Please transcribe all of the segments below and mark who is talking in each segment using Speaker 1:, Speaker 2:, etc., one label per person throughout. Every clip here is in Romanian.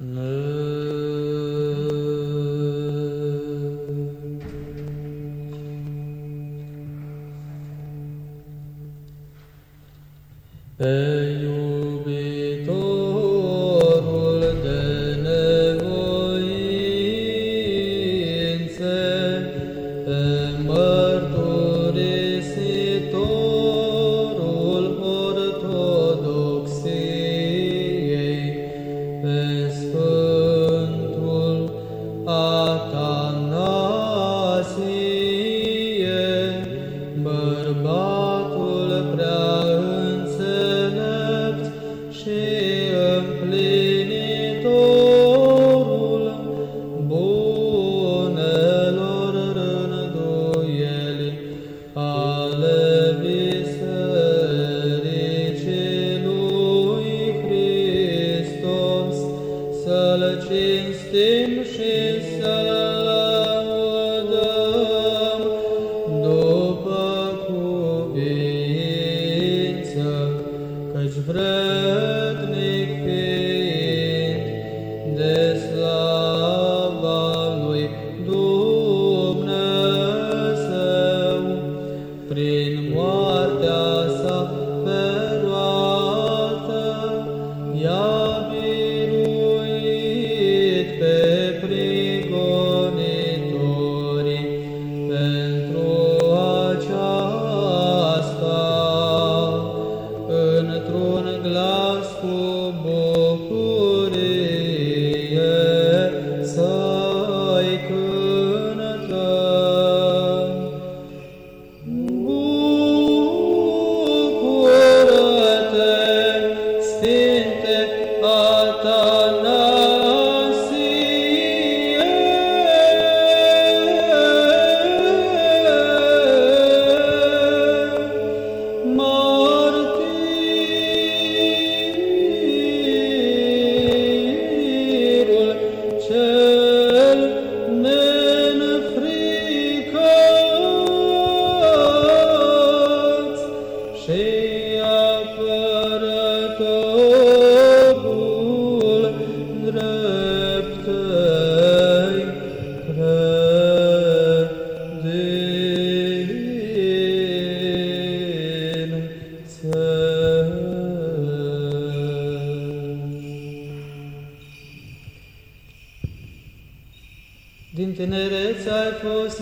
Speaker 1: No.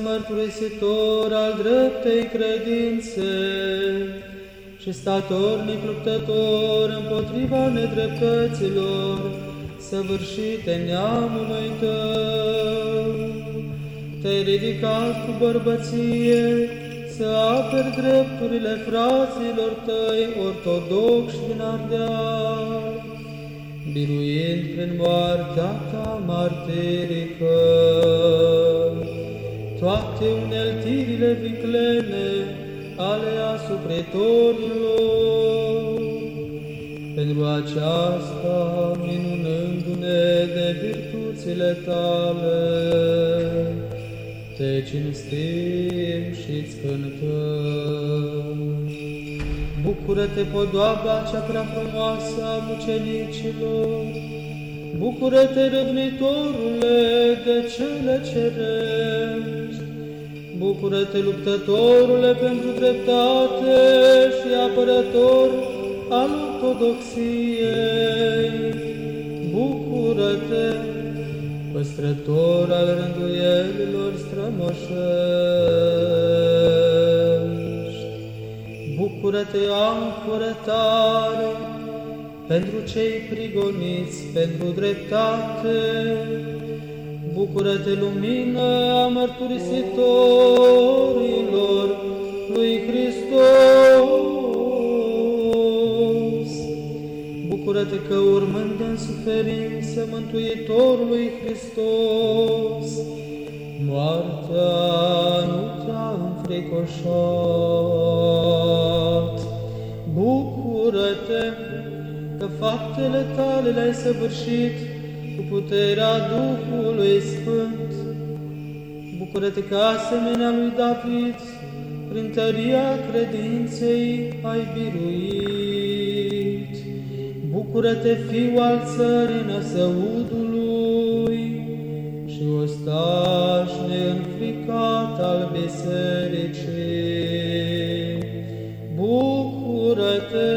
Speaker 1: Mărturisitor al dreptei credințe și statornic luptător împotriva nedreptăților săvârșite neamului tău. Te-ai ridicat cu bărbăție să aperi drepturile fraților tăi ortodoxi din Ardeal, biruind prin moartea ta martirică toate uneltirile viclene ale asupretorilor. Pentru aceasta, minunându-ne de virtuțile tale, te cinstim și-ți cântăm. Bucură-te, podoaba cea prea frumoasă a mucenicilor, Bucură-te, răvnitorule, de cele cerești! Bucură-te, luptătorule, pentru dreptate și apărător al ortodoxiei! Bucură-te, păstrător al rânduielilor strămoșești! Bucură-te, ancoră tare, pentru cei prigoniți pentru dreptate. Bucură-te, lumină a mărturisitorilor lui Hristos. Bucură-te că urmând în suferință Mântuitorului Hristos, moartea nu te-a înfricoșat. Bucură-te că faptele tale le-ai săvârșit cu puterea Duhului Sfânt. Bucură-te că asemenea lui David, prin tăria credinței ai biruit. Bucură-te, fiu al țării năsăudului, și ostaș neînfricat al bisericii. Bucură-te,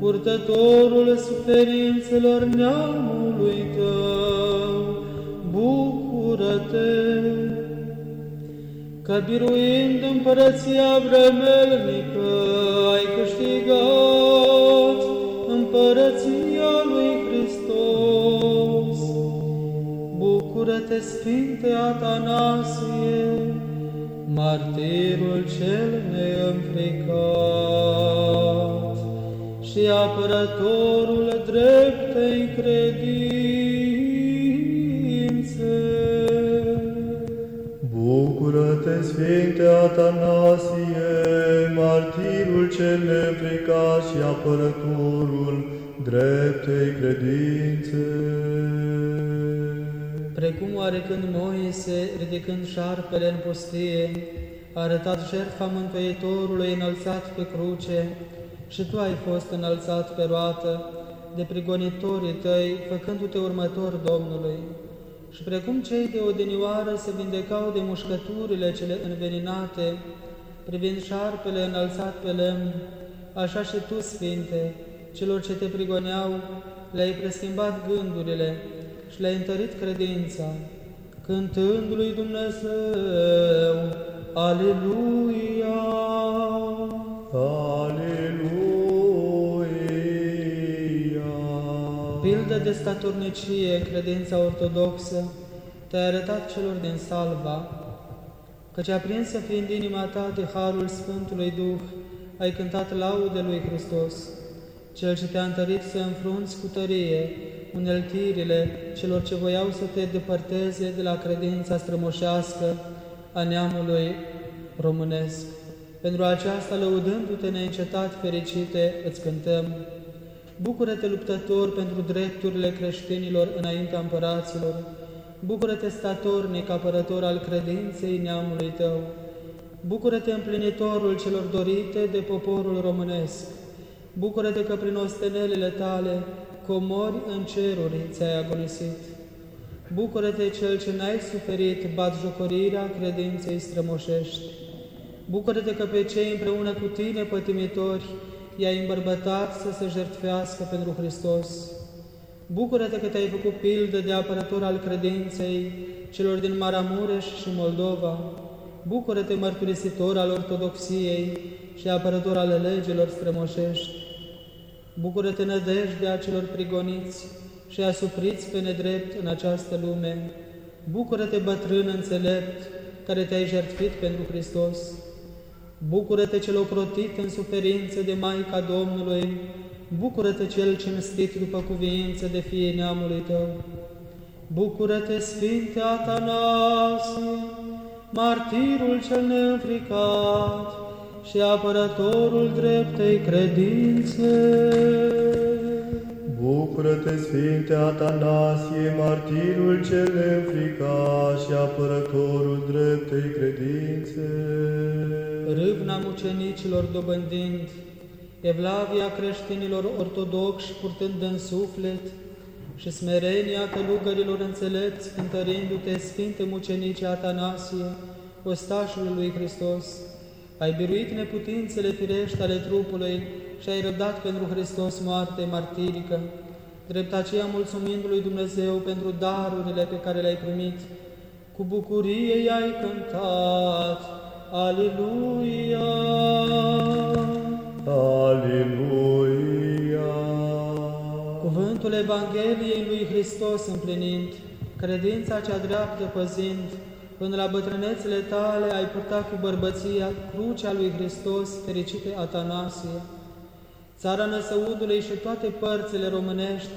Speaker 1: purtătorul suferințelor neamului tău, bucură-te, că biruind împărăția vremelnică ai câștigat împărăția Bucură-te, Sfinte Atanasie, martirul cel neînfricat și apărătorul dreptei credințe.
Speaker 2: Bucură-te, Sfinte Atanasie, martirul cel neînfricat și apărătorul dreptei credințe.
Speaker 1: Precum oarecând Moise, ridicând șarpele în pustie, a arătat jertfa Mântuitorului înălțat pe cruce, și tu ai fost înălțat pe roată de prigonitorii tăi, făcându-te următor Domnului. Și precum cei de odinioară se vindecau de mușcăturile cele înveninate, privind șarpele înălțat pe lemn, așa și tu, Sfinte, celor ce te prigoneau, le-ai preschimbat gândurile și le-ai întărit credința, cântând lui Dumnezeu, Aleluia!
Speaker 2: Aleluia!
Speaker 1: Pildă de statornicie în credința ortodoxă, te-ai arătat celor din salva, căci aprinsă fiind inima ta de harul Sfântului Duh, ai cântat laude lui Hristos, Cel ce te-a întărit să înfrunți cu tărie uneltirile celor ce voiau să te depărteze de la credința strămoșească a neamului românesc. Pentru aceasta, lăudându-te neîncetat fericite, îți cântăm. Bucură-te, luptător, pentru drepturile creștinilor înaintea împăraților. Bucură-te, statornic, apărător al credinței neamului tău. Bucură-te, împlinitorul celor dorite de poporul românesc. Bucură-te că prin ostenelele tale, comori în ceruri ți-ai agonisit. Bucură-te, cel ce n-ai suferit batjocorirea credinței strămoșești. Bucură-te că pe cei împreună cu tine, pătimitori, i-ai îmbărbătat să se jertfească pentru Hristos. Bucură-te că te-ai făcut pildă de apărător al credinței celor din Maramureș și Moldova. Bucură-te, mărturisitor al ortodoxiei și apărător al legilor strămoșești. Bucură-te, nădejdea celor prigoniți și asupriți pe nedrept în această lume. Bucură-te, bătrân înțelept, care te-ai jertfit pentru Hristos. Bucură-te cel ocrotit în suferință de Maica Domnului, bucură-te cel cinstit după cuviință de fie neamului tău. Bucură-te, Sfinte Atanasie, martirul cel neînfricat și apărătorul dreptei credințe.
Speaker 2: Bucură-te, Sfinte Atanasie, martirul cel neînfricat și apărătorul dreptei credințe.
Speaker 1: Râvna mucenicilor dobândind, evlavia creștinilor ortodoxi purtând în suflet și smerenia călugărilor înțelepți cântărindu-te, Sfinte mucenice Atanasie, ostașul lui Hristos, ai biruit neputințele firești ale trupului și ai răbdat pentru Hristos moarte martirică. Drept aceea, mulțumindu lui Dumnezeu pentru darurile pe care le-ai primit, cu bucurie i-ai cântat. Aleluia!
Speaker 2: Aleluia!
Speaker 1: Cuvântul Evangheliei lui Hristos împlinind, credința cea dreaptă păzind, până la bătrânețele tale ai purtat cu bărbăția crucea lui Hristos, fericite Atanasie. Țara Năsăudului și toate părțile românești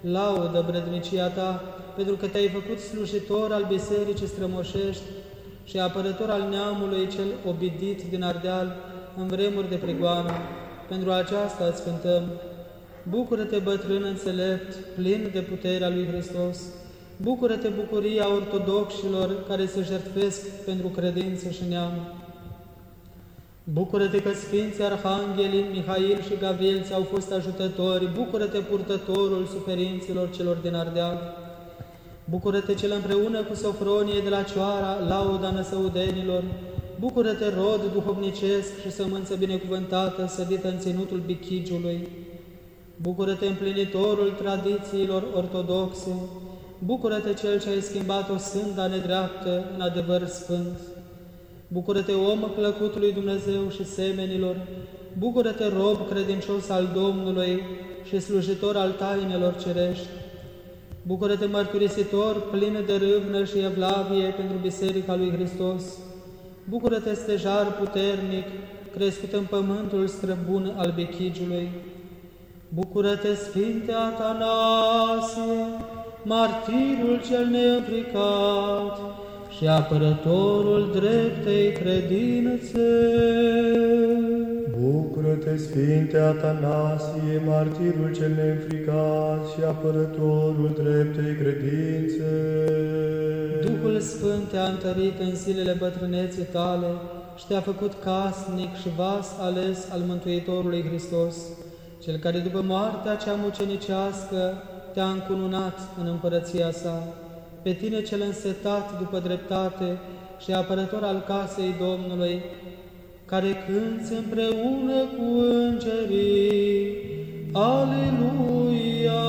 Speaker 1: laudă brednicia ta, pentru că te-ai făcut slujitor al bisericii strămoșești și apărător al neamului cel obidit din Ardeal în vremuri de prigoană. Pentru aceasta îți cântăm. Bucură-te, bătrân înțelept, plin de puterea lui Hristos. Bucură-te, bucuria ortodoxilor care se jertfesc pentru credință și neam. Bucură-te că Sfinții Arhanghelii Mihail și Gavril ți-au fost ajutători, bucură-te purtătorul suferinților celor din Ardeal. Bucură-te cel împreună cu Sofronie de la Cioara, lauda năsăudenilor. Bucură-te, rod duhovnicesc și sămânță binecuvântată, sădită în ținutul bichigiului. Bucură-te, împlinitorul tradițiilor ortodoxe. Bucură-te, cel ce ai schimbat o sânda nedreaptă în adevăr sfânt. Bucură-te, om plăcut lui Dumnezeu și semenilor. Bucură-te, rob credincios al Domnului și slujitor al tainelor cerești. Bucură-te, mărturisitor, plin de râvnă și evlavie pentru Biserica lui Hristos. Bucură-te, stejar puternic, crescut în pământul străbun al bechigiului. Bucură-te, Sfinte Atanasie, martirul cel neînfricat și apărătorul dreptei credințe.
Speaker 2: Bucură-te, Sfinte Atanasie, martirul cel neînfricat și apărătorul dreptei credințe.
Speaker 1: Duhul Sfânt te-a întărit în zilele bătrâneții tale și te-a făcut casnic și vas ales al Mântuitorului Hristos, cel care după moartea cea mucenicească te-a încununat în împărăția sa, pe tine cel însetat după dreptate și apărător al casei Domnului, care cânți împreună cu îngerii. Aleluia!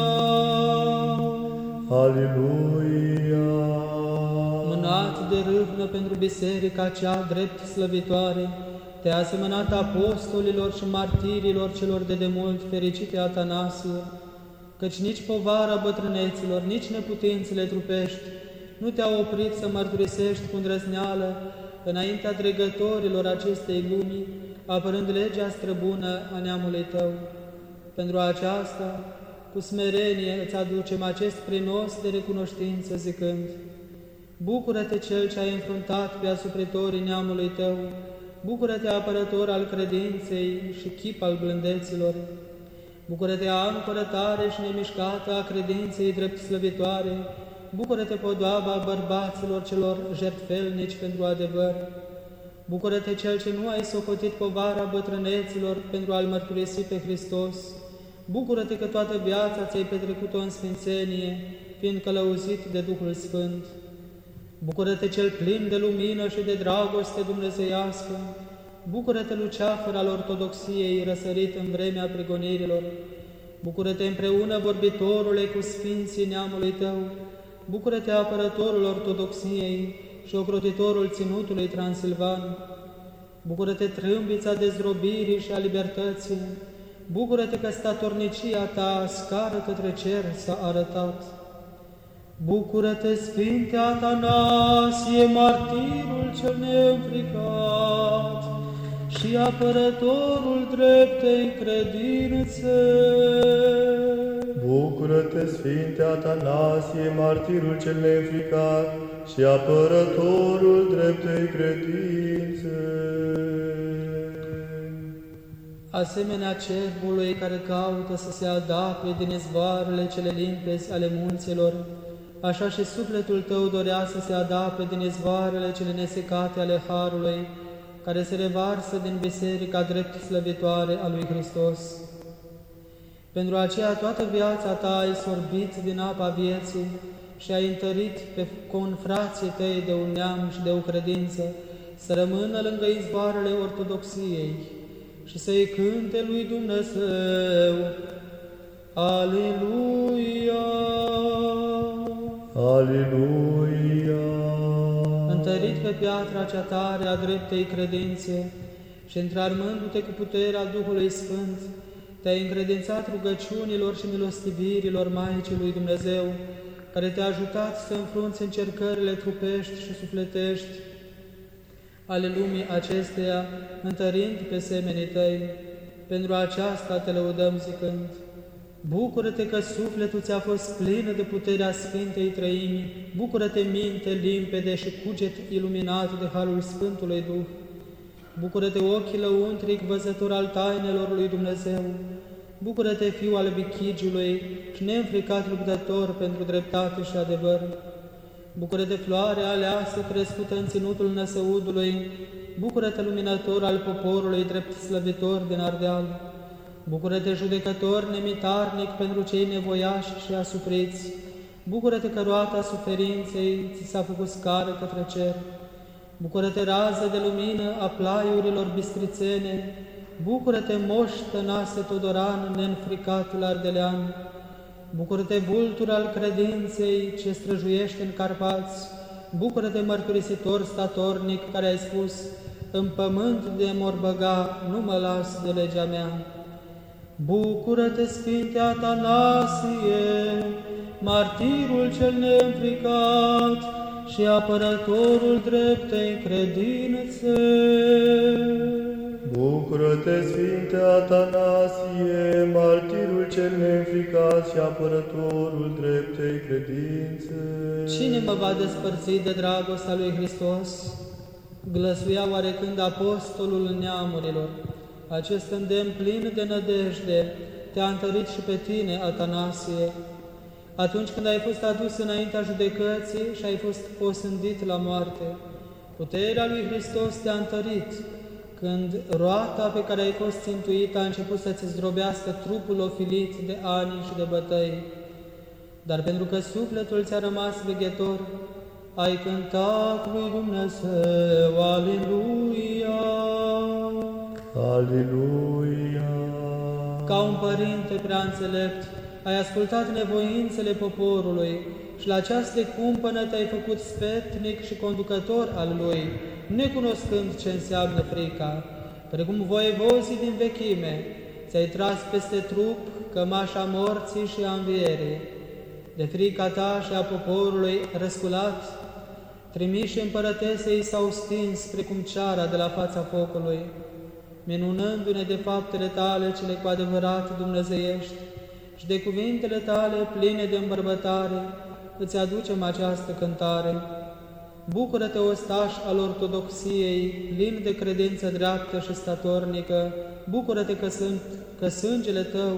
Speaker 2: Aleluia!
Speaker 1: Mânat de râvnă pentru biserica cea drept slăvitoare, te-a asemănat apostolilor și martirilor celor de demult fericite Atanasie, căci nici povara bătrâneților, nici neputințele trupești nu te-au oprit să mărturisești cu îndrăzneală înaintea dregătorilor acestei lumi, apărând legea străbună a neamului tău. Pentru aceasta, cu smerenie îți aducem acest prinos de recunoștință zicând, Bucură-te Cel ce ai înfruntat pe asupritorii neamului tău, Bucură-te apărător al credinței și chip al blândeților, Bucură-te ancoră tare și nemișcată a credinței drept slăvitoare, Bucură-te, podoaba bărbaților celor jertfelnici pentru adevăr. Bucură-te, Cel ce nu ai socotit povara bătrâneților pentru a-L mărturisi pe Hristos. Bucură-te că toată viața ți-ai petrecut-o în sfințenie, fiind călăuzit de Duhul Sfânt. Bucură-te, Cel plin de lumină și de dragoste dumnezeiască. Bucură-te, luceafăr al ortodoxiei, răsărit în vremea prigonirilor. Bucură-te împreună, vorbitorule, cu sfinții neamului tău, Bucură-te, apărătorul ortodoxiei și ocrotitorul ținutului transilvan! Bucură-te, trâmbița dezrobirii și a libertății! Bucură-te că statornicia ta scară către cer s-a arătat! Bucură-te, Sfinte Atanasie, martirul cel neînfricat și apărătorul dreptei credințe!
Speaker 2: Bucură-te, Sfinte Atanasie, martirul cel neînfricat și apărătorul dreptei credințe.
Speaker 1: Asemenea cerbului care caută să se adapte din izvoarele cele limpezi ale munților, așa și sufletul tău dorea să se adapte din izvoarele cele nesecate ale Harului, care se revarsă din biserica drept slăvitoare a lui Hristos. Pentru aceea toată viața ta ai sorbit din apa vieții și ai întărit pe confrații tăi de un neam și de o credință să rămână lângă izvoarele ortodoxiei și să-i cânte lui Dumnezeu. Aleluia!
Speaker 2: Aleluia!
Speaker 1: Întărit pe piatra cea tare a dreptei credințe și întrarmându-te cu puterea Duhului Sfânt, te-ai încredințat rugăciunilor și milostivirilor Maicii lui Dumnezeu, care te-a ajutat să înfrunți încercările trupești și sufletești ale lumii acesteia, întărind pe semenii tăi. Pentru aceasta te lăudăm zicând, Bucură-te că sufletul ți-a fost plin de puterea Sfintei Trăimii, bucură-te minte limpede și cuget iluminat de Harul Sfântului Duh, Bucură-te, ochii lăuntric, văzător al tainelor lui Dumnezeu! Bucură-te, Fiu al Bichigiului și neînfricat luptător pentru dreptate și adevăr! Bucură-te, floare aleasă, crescută în ținutul năsăudului! Bucură-te, luminător al poporului, drept slăvitor din Ardeal! Bucură-te, judecător nemitarnic pentru cei nevoiași și asupriți! Bucură-te că roata suferinței ți s-a făcut scară către cer. Bucură-te rază de lumină a plaiurilor bistrițene. Bucură-te moș tănase Todoran, neînfricatul ardelean. Bucură-te vultur al credinței ce străjuiește în Carpați. Bucură-te mărturisitor statornic care ai spus, în pământ de mor băga, nu mă las de legea mea. Bucură-te, Sfinte Atanasie, martirul cel neînfricat și apărătorul dreptei credințe.
Speaker 2: Bucură-te, Sfinte Atanasie, martirul cel neînfricat și apărătorul dreptei credințe.
Speaker 1: Cine mă va despărți de dragostea lui Hristos? Glăsuia oarecând apostolul neamurilor. Acest îndemn plin de nădejde te-a întărit și pe tine, Atanasie, atunci când ai fost adus înaintea judecății și ai fost osândit la moarte. Puterea lui Hristos te-a întărit când roata pe care ai fost țintuit a început să-ți zdrobească trupul ofilit de ani și de bătăi. Dar pentru că sufletul ți-a rămas veghetor, ai cântat lui Dumnezeu, Aleluia!
Speaker 2: Aleluia!
Speaker 1: Ca un părinte prea înțelept, ai ascultat nevoințele poporului și la această cumpănă te-ai făcut spetnic și conducător al lui, necunoscând ce înseamnă frica. Precum voievozii din vechime, ți-ai tras peste trup cămașa morții și a învierii. De frica ta și a poporului răsculat, trimiși împărătesei s-au stins precum ceara de la fața focului, minunându-ne de faptele tale cele cu adevărat dumnezeiești și de cuvintele tale pline de îmbărbătare, îți aducem această cântare. Bucură-te, ostaș al ortodoxiei, plin de credință dreaptă și statornică, bucură-te că, sunt, că sângele tău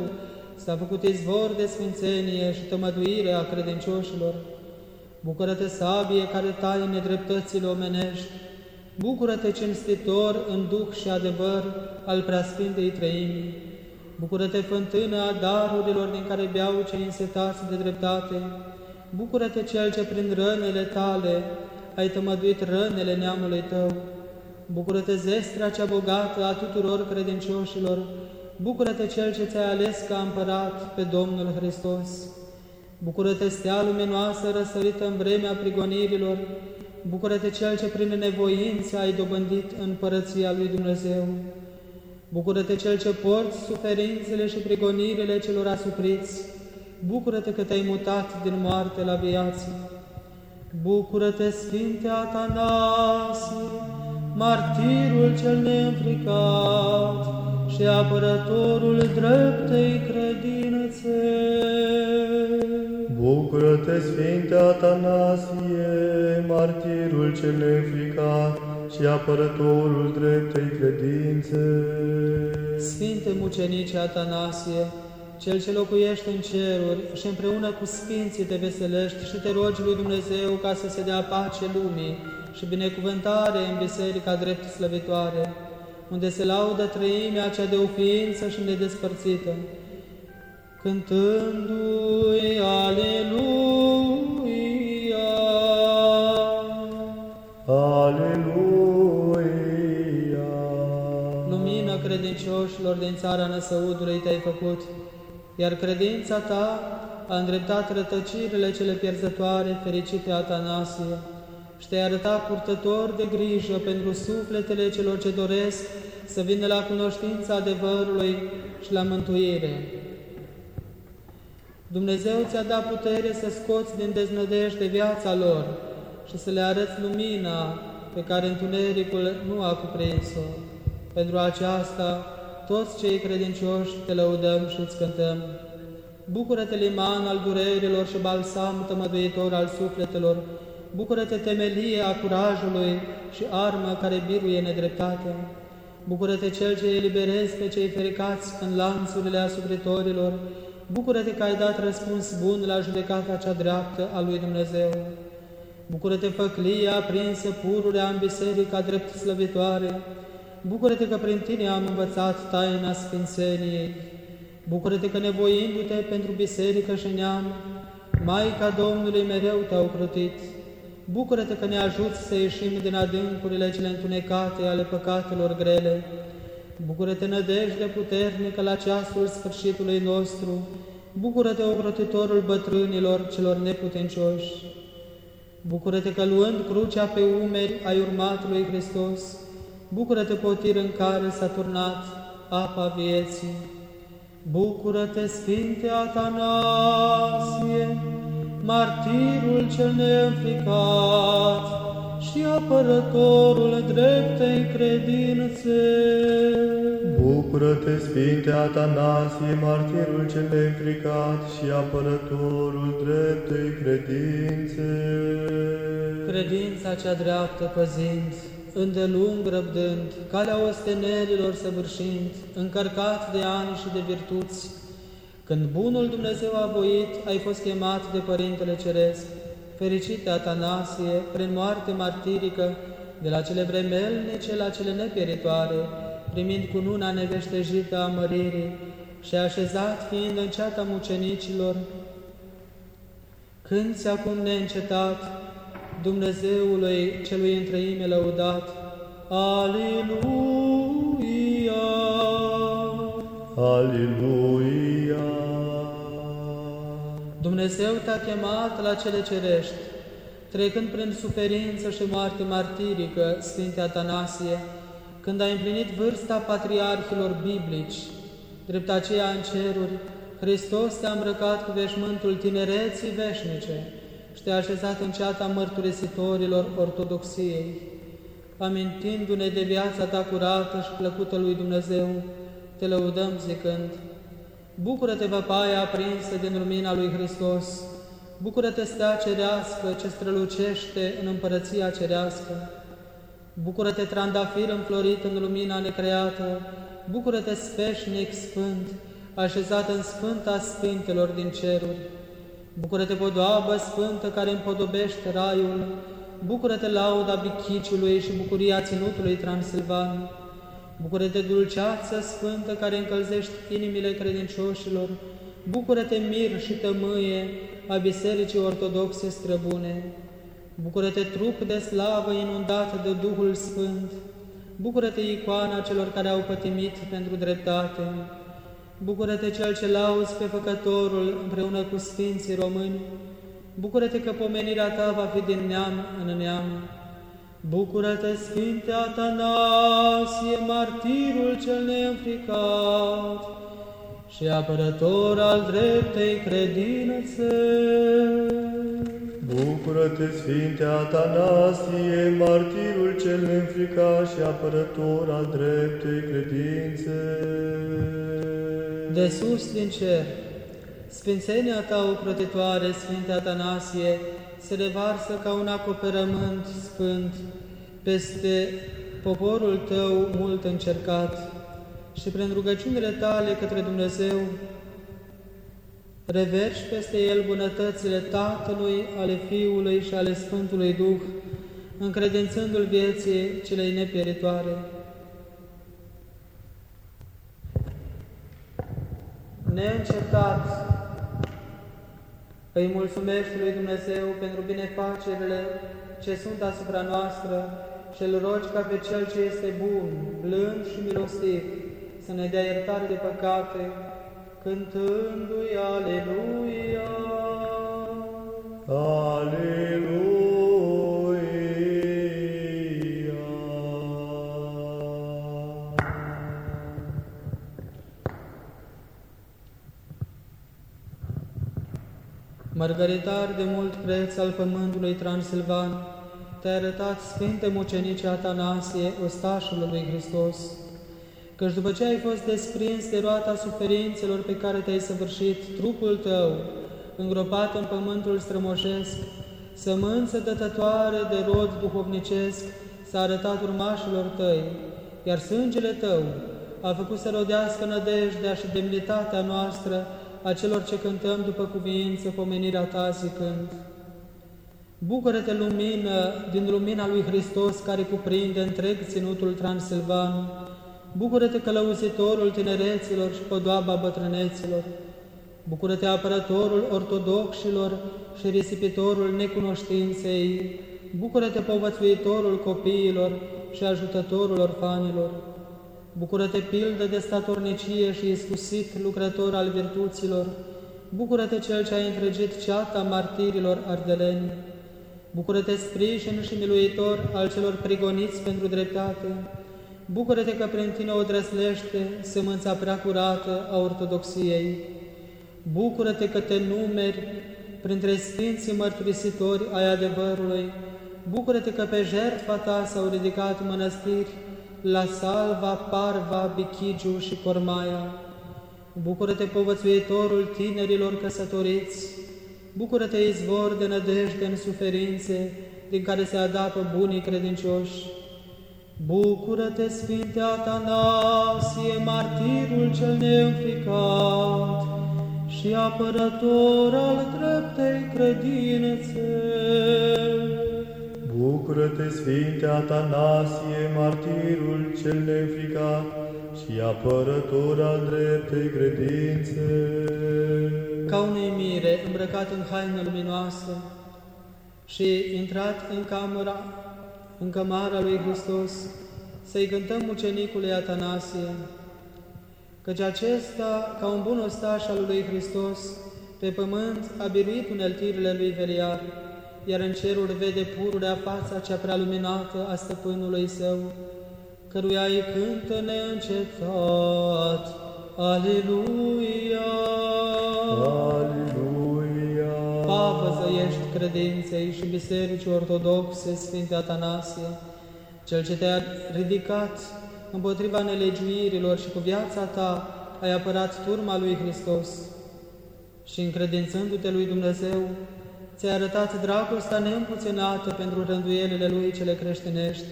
Speaker 1: s-a făcut izvor de sfințenie și tămăduire a credincioșilor. Bucură-te, sabie care tai nedreptățile omenești, Bucură-te, cinstitor în duh și adevăr al preasfintei trăimii. Bucură-te, fântână a darurilor din care beau cei însetați de dreptate. Bucură-te, Cel ce prin rănele tale ai tămăduit rănele neamului tău. Bucură-te, zestra cea bogată a tuturor credincioșilor. Bucură-te, Cel ce ți-ai ales ca împărat pe Domnul Hristos. Bucură-te, stea luminoasă răsărită în vremea prigonirilor. Bucură-te, Cel ce prin nevoință ai dobândit în părăția lui Dumnezeu. Bucură-te, Cel ce porți suferințele și prigonirile celor asupriți. Bucură-te că te-ai mutat din moarte la viață. Bucură-te, Sfinte Atanasie, martirul cel neînfricat și apărătorul dreptei credințe.
Speaker 2: Bucură-te, Sfinte Atanasie, martirul cel neînfricat și apărătorul dreptei credințe.
Speaker 1: Sfinte mucenice Atanasie, cel ce locuiește în ceruri și împreună cu Sfinții te veselești și te rogi lui Dumnezeu ca să se dea pace lumii și binecuvântare în biserica drept slăvitoare, unde se laudă trăimea cea de o ființă și nedespărțită, cântându-i Aleluia.
Speaker 2: Aleluia!
Speaker 1: Lumină credincioșilor din țara Năsăudului te-ai făcut, iar credința ta a îndreptat rătăcirile cele pierzătoare, fericite Atanasie, și te-ai arătat purtător de grijă pentru sufletele celor ce doresc să vină la cunoștința adevărului și la mântuire. Dumnezeu ți-a dat putere să scoți din deznădejde viața lor și să le arăți lumina pe care întunericul nu a cuprins-o. Pentru aceasta, toți cei credincioși te lăudăm și îți cântăm. Bucură-te, liman al durerilor și balsam tămăduitor al sufletelor, Bucură-te, temelie a curajului și armă care biruie nedreptatea. Bucură-te, Cel ce eliberezi pe cei fericați în lanțurile asupritorilor. Bucură-te că ai dat răspuns bun la judecata cea dreaptă a lui Dumnezeu. Bucură-te, făclia aprinsă pururea în biserica drept slăvitoare. Bucură-te că prin tine am învățat taina Sfințeniei. Bucură-te că nevoindu-te pentru biserică și neam, Maica Domnului mereu te-a ocrotit. Bucură-te că ne ajuți să ieșim din adâncurile cele întunecate ale păcatelor grele. Bucură-te, nădejde puternică la ceasul sfârșitului nostru. Bucură-te, ocrotitorul bătrânilor celor neputencioși. Bucură-te că luând crucea pe umeri ai urmat lui Hristos. Bucură-te, potir în care s-a turnat apa vieții. Bucură-te, Sfinte Atanasie, martirul cel neînfricat și apărătorul dreptei credințe.
Speaker 2: Bucură-te, Sfinte Atanasie, martirul cel neînfricat și apărătorul dreptei credințe.
Speaker 1: Credința cea dreaptă păzind, îndelung răbdând, calea ostenerilor săvârșind, încărcat de ani și de virtuți, când bunul Dumnezeu a voit, ai fost chemat de Părintele Ceresc, fericite Atanasie, prin moarte martirică, de la cele vremelnice la cele nepieritoare, primind cu nuna neveștejită a măririi și așezat fiind în ceata mucenicilor, când acum neîncetat, Dumnezeului celui întreime lăudat, Aliluia!
Speaker 2: Aliluia!
Speaker 1: Dumnezeu te-a chemat la cele cerești, trecând prin suferință și moarte martirică, Sfinte Atanasie, când ai împlinit vârsta patriarhilor biblici, drept aceea în ceruri, Hristos te-a îmbrăcat cu veșmântul tinereții veșnice și te-a așezat în ceata mărturisitorilor ortodoxiei. Amintindu-ne de viața ta curată și plăcută lui Dumnezeu, te lăudăm zicând, Bucură-te, văpaia aprinsă din lumina lui Hristos, Bucură-te, stea cerească ce strălucește în împărăția cerească, Bucură-te, trandafir înflorit în lumina necreată, Bucură-te, sfeșnic sfânt, așezat în sfânta sfintelor din ceruri. Bucură-te, podoabă sfântă care împodobește raiul, Bucură-te, lauda bichiciului și bucuria ținutului transilvan. Bucură-te, dulceață sfântă care încălzești inimile credincioșilor. Bucură-te, mir și tămâie a Bisericii Ortodoxe străbune. Bucură-te, trup de slavă inundat de Duhul Sfânt. Bucură-te, icoana celor care au pătimit pentru dreptate. Bucură-te, Cel ce lauzi pe Făcătorul împreună cu Sfinții Români. Bucură-te că pomenirea ta va fi din neam în neam. Bucură-te, Sfinte Atanasie, martirul cel neînfricat și apărător al dreptei credințe.
Speaker 2: Bucură-te, Sfinte Atanasie, martirul cel neînfricat și apărător al dreptei credințe.
Speaker 1: De sus din cer, Sfințenia ta, ocrotitoare, Sfinte Atanasie, se revarsă ca un acoperământ sfânt peste poporul tău mult încercat și prin rugăciunile tale către Dumnezeu, reverși peste el bunătățile Tatălui, ale Fiului și ale Sfântului Duh, încredințându-l vieții celei nepieritoare. Neîncetat îi mulțumești lui Dumnezeu pentru binefacerile ce sunt asupra noastră și îl rogi ca pe Cel ce este bun, blând și milostiv, să ne dea iertare de păcate, cântându-i Aleluia!
Speaker 2: Aleluia!
Speaker 1: Mărgăritar de mult preț al pământului Transilvan, te-ai arătat Sfinte Mucenice Atanasie, ostașul lui Hristos, căci după ce ai fost desprins de roata suferințelor pe care te-ai săvârșit, trupul tău, îngropat în pământul strămoșesc, sămânță dătătoare de rod duhovnicesc, s-a arătat urmașilor tăi, iar sângele tău a făcut să rodească nădejdea și demnitatea noastră a celor ce cântăm după cuviință pomenirea Ta zicând, Bucură-te, lumină, din lumina lui Hristos care cuprinde întreg ținutul transilvan, Bucură-te, călăuzitorul tinereților și podoaba bătrâneților, Bucură-te, apărătorul ortodoxilor și risipitorul necunoștinței. Bucură-te, povățuitorul copiilor și ajutătorul orfanilor. Bucură-te, pildă de statornicie și iscusit lucrător al virtuților. Bucură-te, Cel ce a întregit ceata martirilor ardeleni. Bucură-te, sprijin și miluitor al celor prigoniți pentru dreptate. Bucură-te că prin tine o drăslește sămânța prea curată a ortodoxiei. Bucură-te că te numeri printre sfinții mărturisitori ai adevărului. Bucură-te că pe jertfa ta s-au ridicat mănăstiri la Salva, Parva, Bichigiu și Cormaia. Bucură-te, povățuitorul tinerilor căsătoriți, bucură-te, izvor de nădejde în suferințe, din care se adapă bunii credincioși. Bucură-te, Sfinte Atanasie, martirul cel neînfricat și apărător al dreptei credințe.
Speaker 2: Bucură-te, Sfinte Atanasie, martirul cel neînfricat și apărător al dreptei credințe.
Speaker 1: Ca unui mire îmbrăcat în haină luminoasă și intrat în camera, în cămara lui Hristos, să-i cântăm mucenicului Atanasie, căci acesta, ca un bun ostaș al lui Hristos, pe pământ a biruit uneltirile lui Veriar, iar în cerul vede pururea fața cea prea luminată a stăpânului său, căruia îi cântă neîncetat. Aleluia!
Speaker 2: Aleluia!
Speaker 1: Papă zăiești credinței și bisericii ortodoxe, Sfinte Atanasie, cel ce te-a ridicat împotriva nelegiuirilor și cu viața ta ai apărat turma lui Hristos și încredințându-te lui Dumnezeu, ți-ai arătat dragostea neîmpuținată pentru rânduielile Lui cele creștinești.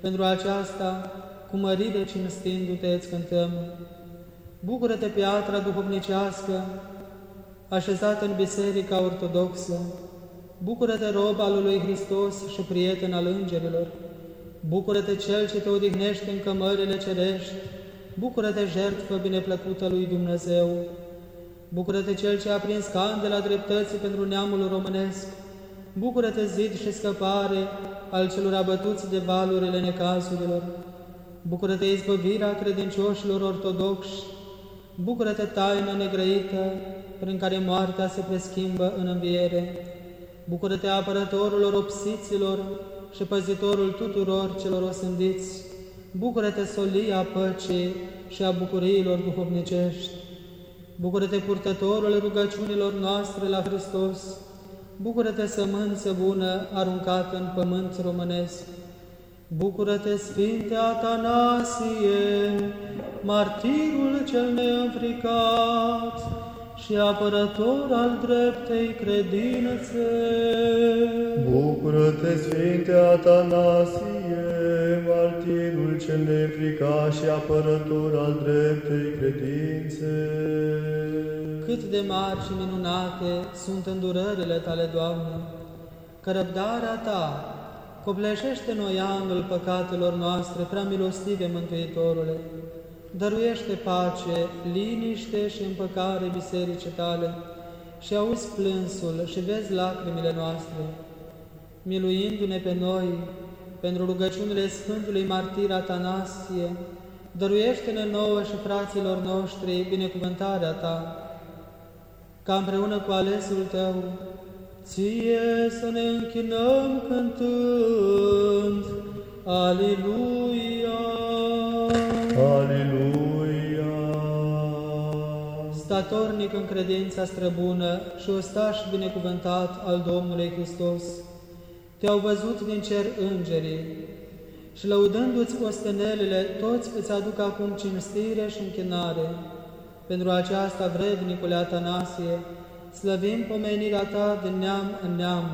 Speaker 1: Pentru aceasta, cu mărire cinstindu-te, îți cântăm. Bucură-te, piatra duhovnicească, așezată în Biserica Ortodoxă. Bucură-te, rob al lui Hristos și prieten al îngerilor. Bucură-te, Cel ce te odihnește în cămările cerești. Bucură-te, jertfă bineplăcută lui Dumnezeu. Bucură-te Cel ce a prins candela dreptății pentru neamul românesc. Bucură-te zid și scăpare al celor abătuți de valurile necazurilor. Bucură-te izbăvirea credincioșilor ortodoxi. Bucură-te taină negrăită prin care moartea se preschimbă în înviere. Bucură-te apărătorul oropsiților și păzitorul tuturor celor osândiți. Bucură-te solia păcii și a bucuriilor duhovnicești. Bucură-te, purtătorul rugăciunilor noastre la Hristos! Bucură-te, sămânță bună aruncată în pământ românesc! Bucură-te, Sfinte Atanasie, martirul cel neînfricat și apărător al dreptei credințe!
Speaker 2: Bucură-te, Sfinte Atanasie, martirul cel neînfricat și apărător al dreptei credințe!
Speaker 1: Cât de mari și minunate sunt îndurările Tale, Doamne, că răbdarea Ta copleșește noi anul păcatelor noastre, prea milostive Mântuitorule, dăruiește pace, liniște și împăcare bisericii Tale și auzi plânsul și vezi lacrimile noastre, miluindu-ne pe noi, pentru rugăciunile Sfântului Martir Atanasie, dăruiește-ne nouă și fraților noștri binecuvântarea Ta, ca împreună cu alesul Tău, Ție să ne închinăm cântând, Aleluia!
Speaker 2: Aleluia!
Speaker 1: Statornic în credința străbună și ostaș binecuvântat al Domnului Hristos, te-au văzut din cer îngerii și lăudându-ți ostenelele, toți îți aduc acum cinstire și închinare. Pentru aceasta, vrednicule Atanasie, slăvim pomenirea ta din neam în neam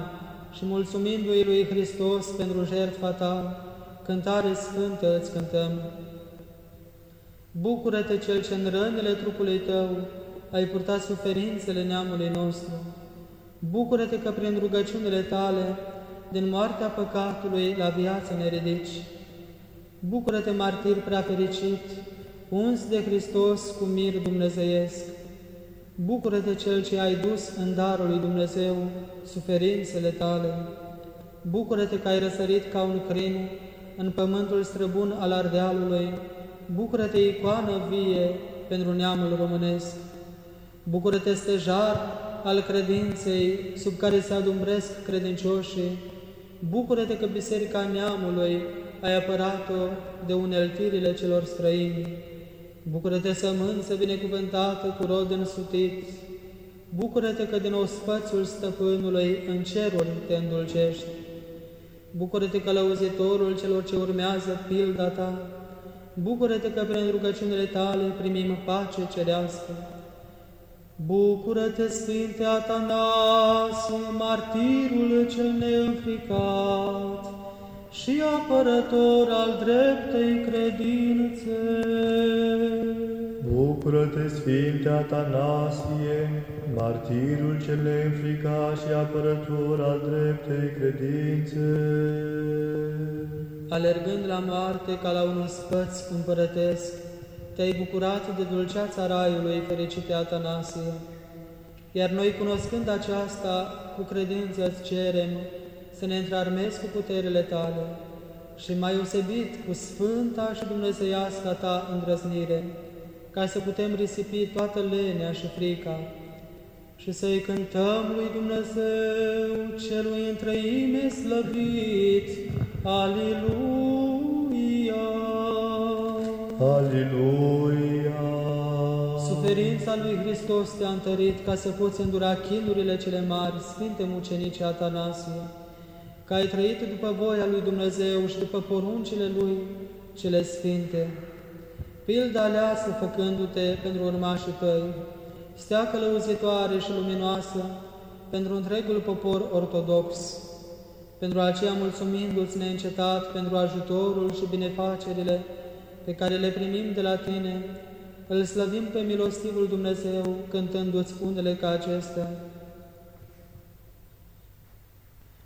Speaker 1: și mulțumindu-i lui Hristos pentru jertfa ta, cântare sfântă îți cântăm. Bucură-te cel ce în rănile trupului tău ai purtat suferințele neamului nostru. Bucură-te că prin rugăciunile tale, din moartea păcatului la viață ne ridici. Bucură-te, martir prea fericit, uns de Hristos cu mir dumnezeiesc. Bucură-te cel ce ai dus în darul lui Dumnezeu suferințele tale. Bucură-te că ai răsărit ca un crin în pământul străbun al Ardealului. Bucură-te, icoană vie pentru neamul românesc. Bucură-te, stejar al credinței sub care se adumbresc credincioșii. Bucură-te că Biserica Neamului ai apărat-o de uneltirile celor străini. Bucură-te, sămânță binecuvântată cu rod însutit. Bucură-te că din ospățul stăpânului în ceruri te îndulcești. Bucură-te, călăuzitorul celor ce urmează pilda ta. Bucură-te că prin rugăciunile tale primim pace cerească. Bucură-te, Sfinte Atanasie, martirul cel neînfricat și apărător al dreptei credințe.
Speaker 2: Bucură-te, Sfinte Atanasie, martirul cel neînfricat și apărător al dreptei credințe.
Speaker 1: Alergând la moarte ca la un spăț împărătesc, te-ai bucurat de dulceața raiului, fericite Atanasie. Iar noi, cunoscând aceasta, cu credință îți cerem să ne întrarmezi cu puterile tale și mai osebit cu sfânta și dumnezeiasca ta îndrăznire, ca să putem risipi toată lenea și frica și să-i cântăm lui Dumnezeu, celui întreime slăvit, Aliluia!
Speaker 2: Aliluia!
Speaker 1: Suferința lui Hristos te-a întărit ca să poți îndura chinurile cele mari, Sfinte Mucenice Atanasie, că ai trăit după voia lui Dumnezeu și după poruncile lui cele sfinte. Pilda aleasă făcându-te pentru urmașii tăi, stea călăuzitoare și luminoasă pentru întregul popor ortodox. Pentru aceea mulțumindu-ți neîncetat pentru ajutorul și binefacerile pe care le primim de la Tine, îl slăvim pe milostivul Dumnezeu cântându-ți unele ca acestea.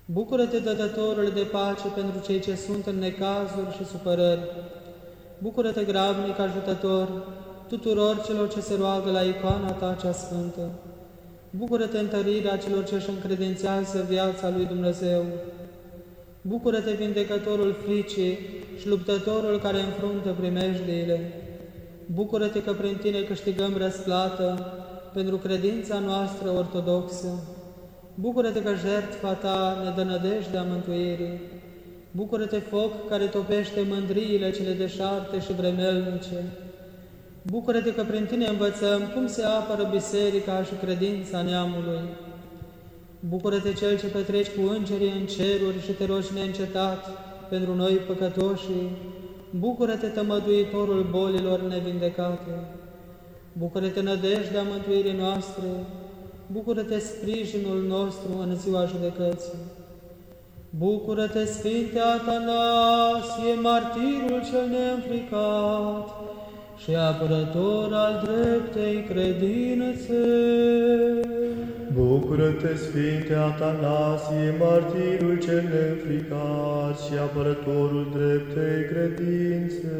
Speaker 1: Bucură-te, dătătorul de pace pentru cei ce sunt în necazuri și supărări. Bucură-te, grabnic ajutător, tuturor celor ce se roagă la icoana ta cea sfântă. Bucură-te, întărirea celor ce își încredințează viața lui Dumnezeu. Bucură-te, vindecătorul fricii și luptătorul care înfruntă primejdiile. Bucură-te că prin tine câștigăm răsplată pentru credința noastră ortodoxă. Bucură-te că jertfa ta ne dă nădejdea mântuirii. Bucură-te, foc care topește mândriile cele deșarte și vremelnice. Bucură-te că prin tine învățăm cum se apără biserica și credința neamului. Bucură-te cel ce petreci cu îngerii în ceruri și te rogi neîncetat pentru noi păcătoșii. Bucură-te tămăduitorul bolilor nevindecate. Bucură-te nădejdea mântuirii noastre. Bucură-te sprijinul nostru în ziua judecății. Bucură-te, Sfinte Atanasie, martirul cel neînfricat și apărător al dreptei credințe.
Speaker 2: Bucură-te, Sfinte Atanasie, martirul cel neînfricat și apărătorul dreptei credințe.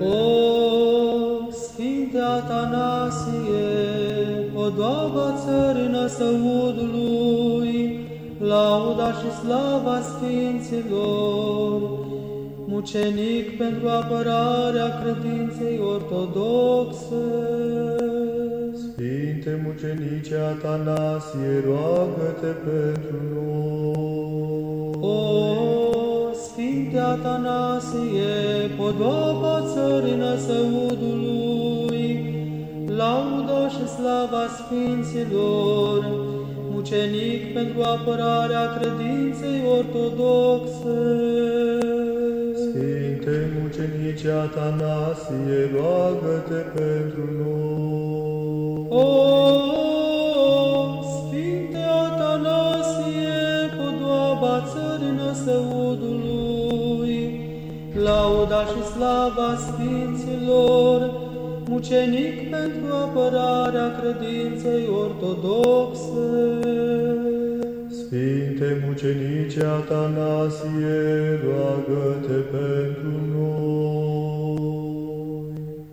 Speaker 1: O, Sfinte Atanasie, o doaba țărână săudului, lauda și slava Sfinților, mucenic pentru apărarea credinței ortodoxe.
Speaker 2: Sfinte mucenice Atanasie, roagă-te pentru noi.
Speaker 1: O, Sfinte Atanasie, podoaba țărână săudului, lauda și slava Sfinților, mucenic pentru apărarea credinței ortodoxe.
Speaker 2: Sfinte mucenice Atanasie, roagă-te pentru noi.
Speaker 1: O, Sfinte Atanasie, podoaba țărână săudului, lauda și slava Sfinților, mucenic pentru apărarea credinței ortodoxe.
Speaker 2: Sfinte mucenice Atanasie, roagă-te pentru noi.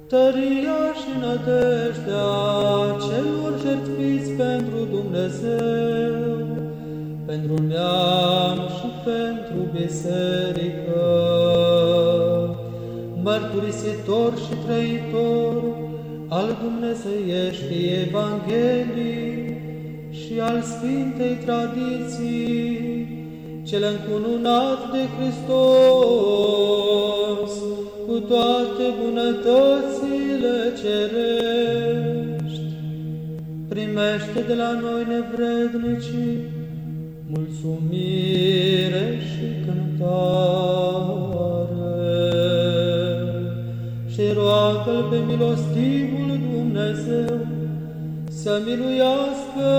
Speaker 1: tăria și nădejdea celor jertfiți pentru Dumnezeu, pentru neam și pentru biserică, mărturisitor și trăitor al Dumnezeieștii Evanghelii și al Sfintei Tradiții, cel încununat de Hristos, cu toate bunătățile cerești. Primește de la noi nevrednicii mulțumire și cântare și roagă pe milostivul Dumnezeu să miluiască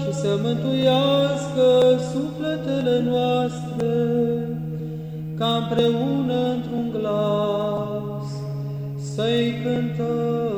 Speaker 1: și să mântuiască sufletele noastre, ca împreună într-un glas să-i cântăm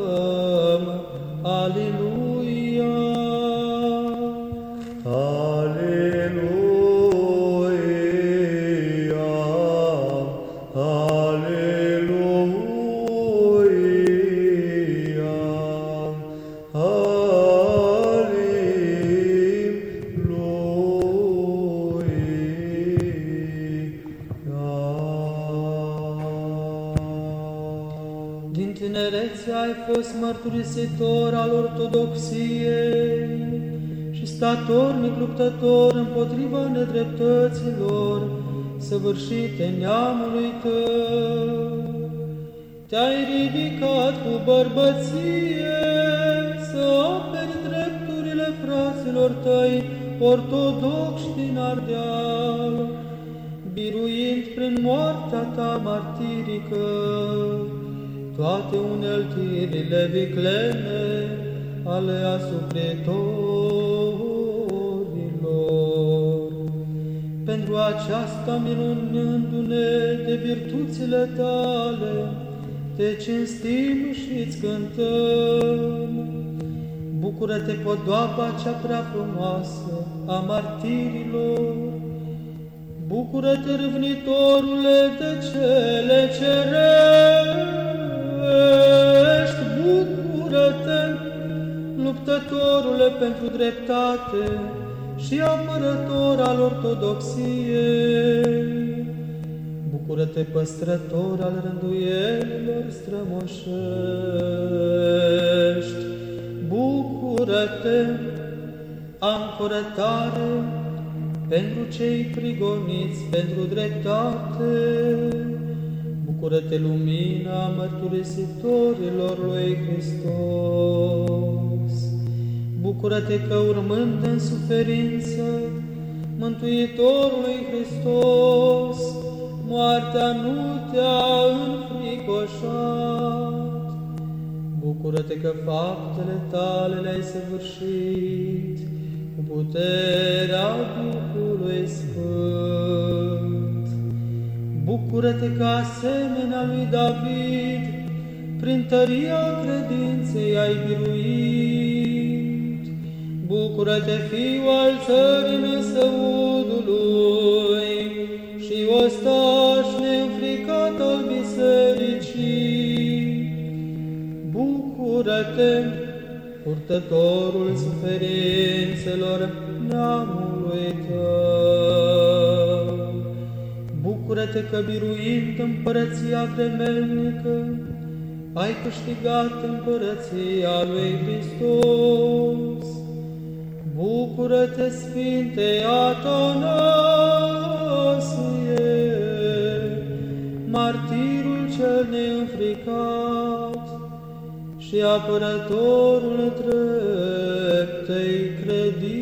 Speaker 1: fost mărturisitor al ortodoxiei și statornic luptător împotriva nedreptăților săvârșite neamului tău. Te-ai ridicat cu bărbăție să aperi drepturile fraților tăi ortodoxi din Ardeal, biruind prin moartea ta martirică toate uneltirile viclene ale asupritorilor. Pentru aceasta, minunându-ne de virtuțile tale, te cinstim și îți cântăm. Bucură-te, podoaba cea prea frumoasă a martirilor, Bucură-te, râvnitorule, de cele cerești, ești, bucură-te, luptătorule pentru dreptate și apărător al ortodoxiei. Bucură-te, păstrător al rânduielilor strămoșești. Bucură-te, ancorătare pentru cei prigoniți pentru dreptate. Bucură-te, lumina mărturisitorilor lui Hristos! Bucură-te că urmând în suferință Mântuitorului Hristos, moartea nu te-a înfricoșat. Bucură-te că faptele tale le-ai săvârșit cu puterea Duhului Sfânt. Bucură-te că asemenea lui David, prin tăria credinței ai biruit. Bucură-te, fiu al țării năsăudului și ostaș neînfricat al bisericii. Bucură-te, purtătorul suferințelor neamului tău. Bucură-te că biruind împărăția cremelnică, ai câștigat împărăția lui Hristos. Bucură-te, Sfinte Atanasie, martirul cel neînfricat și apărătorul dreptei credințe.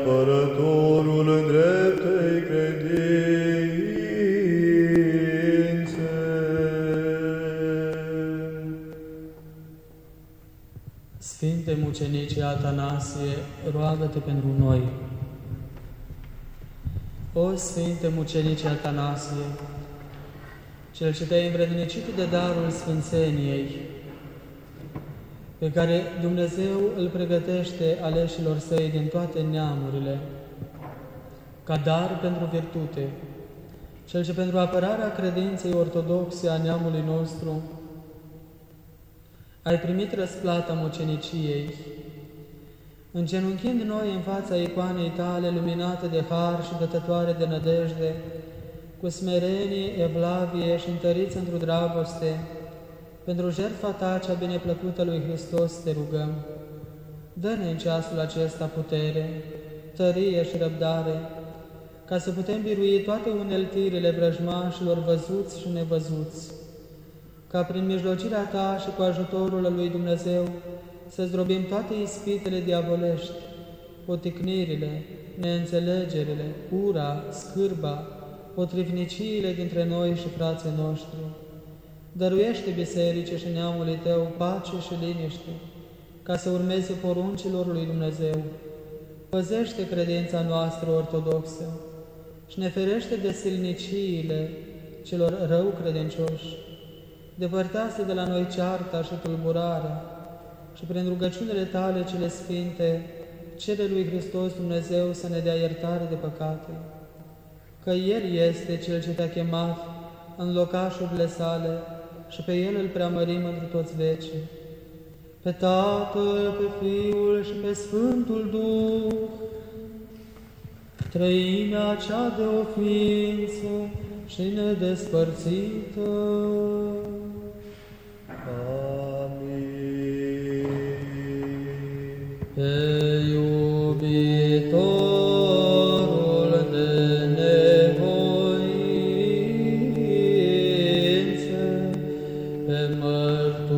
Speaker 2: Apărătorul dreptei credințe.
Speaker 1: Sfinte mucenice Atanasie, roagă-te pentru noi. O Sfinte mucenice Atanasie, cel ce te-ai învrednicit de darul Sfințeniei, pe care Dumnezeu îl pregătește aleșilor săi din toate neamurile, ca dar pentru virtute, cel ce pentru apărarea credinței ortodoxe a neamului nostru, ai primit răsplata muceniciei, îngenunchind noi în fața icoanei tale luminate de har și dătătoare de nădejde, cu smerenie, evlavie și întăriți într-o dragoste, pentru jertfa ta cea bineplăcută lui Hristos te rugăm. Dă-ne în ceasul acesta putere, tărie și răbdare, ca să putem birui toate uneltirile vrăjmașilor văzuți și nevăzuți, ca prin mijlocirea Ta și cu ajutorul lui Dumnezeu să zdrobim toate ispitele diavolești, poticnirile, neînțelegerile, ura, scârba, potrivniciile dintre noi și frații noștri. Dăruiește bisericii și neamului Tău pace și liniște, ca să urmeze poruncilor lui Dumnezeu. Păzește credința noastră ortodoxă și ne ferește de silniciile celor rău credincioși. Depărtează de la noi cearta și tulburarea și prin rugăciunile Tale cele sfinte, cere lui Hristos Dumnezeu să ne dea iertare de păcate, că El este Cel ce te-a chemat în locașurile sale și pe El îl preamărim într toți vecii. Pe Tatăl, pe Fiul și pe Sfântul Duh, trăimea cea de ofință și nedespărțită. Amin. Pe iubitor, them